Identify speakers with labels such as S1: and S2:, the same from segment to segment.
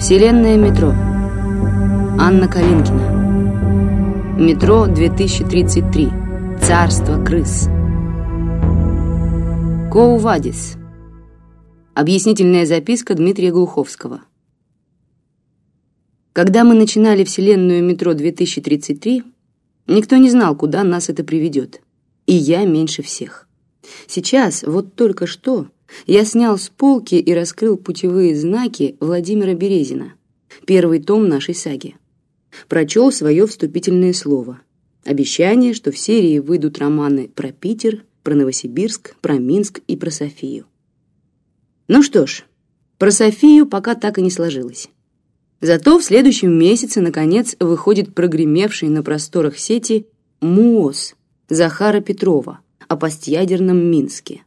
S1: Вселенная метро. Анна Калинкина. Метро 2033. Царство крыс. Коувадис. Объяснительная записка Дмитрия Глуховского. Когда мы начинали Вселенную метро 2033, никто не знал, куда нас это приведет. И я меньше всех. Сейчас, вот только что, я снял с полки и раскрыл путевые знаки Владимира Березина, первый том нашей саги. Прочел свое вступительное слово. Обещание, что в серии выйдут романы про Питер, про Новосибирск, про Минск и про Софию. Ну что ж, про Софию пока так и не сложилось. Зато в следующем месяце, наконец, выходит прогремевший на просторах сети «МУОС» Захара Петрова о постъядерном Минске.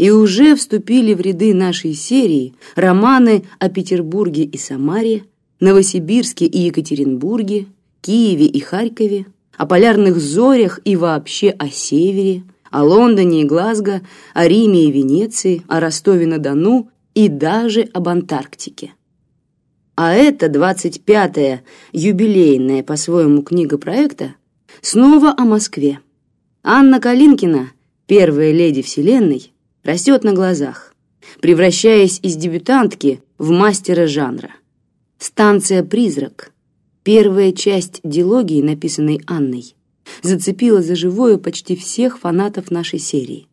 S1: И уже вступили в ряды нашей серии романы о Петербурге и Самаре, Новосибирске и Екатеринбурге, Киеве и Харькове, о полярных зорях и вообще о севере, о Лондоне и Глазго, о Риме и Венеции, о Ростове-на-Дону и даже об Антарктике. А это 25-я юбилейная по-своему книга проекта снова о Москве. Анна Калинкина, первая леди Вселенной, растет на глазах, превращаясь из дебютантки в мастера жанра. Станция «Призрак», первая часть дилогии, написанной Анной, зацепила за живое почти всех фанатов нашей серии.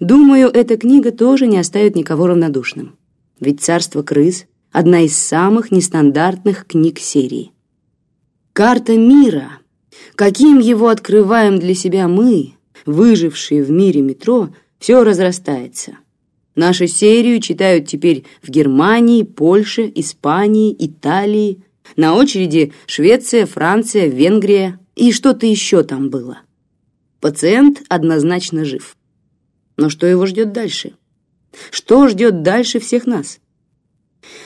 S1: Думаю, эта книга тоже не оставит никого равнодушным. Ведь «Царство крыс» — одна из самых нестандартных книг серии. Карта мира, каким его открываем для себя мы, выжившие в мире метро, все разрастается. Нашу серию читают теперь в Германии, Польше, Испании, Италии. На очереди Швеция, Франция, Венгрия и что-то еще там было. Пациент однозначно жив. Но что его ждет дальше? Что ждет дальше всех нас?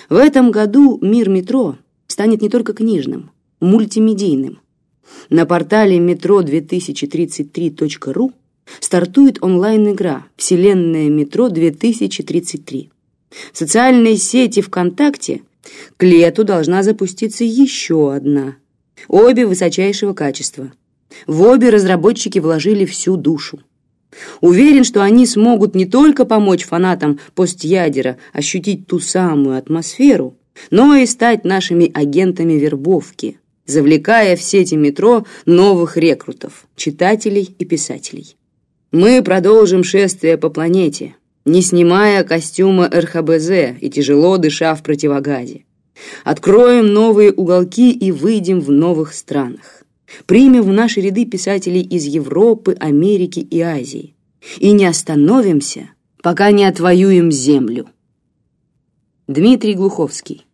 S1: В этом году мир метро станет не только книжным, мультимедийным. На портале metro2033.ru стартует онлайн-игра «Вселенная метро 2033». В социальной сети ВКонтакте к лету должна запуститься еще одна. Обе высочайшего качества. В обе разработчики вложили всю душу. Уверен, что они смогут не только помочь фанатам постядера ощутить ту самую атмосферу, но и стать нашими агентами вербовки, завлекая в сети метро новых рекрутов, читателей и писателей. Мы продолжим шествие по планете, не снимая костюма РХБЗ и тяжело дыша в противогазе. Откроем новые уголки и выйдем в новых странах. Примем в наши ряды писателей из Европы, Америки и Азии. И не остановимся, пока не отвоюем землю. Дмитрий Глуховский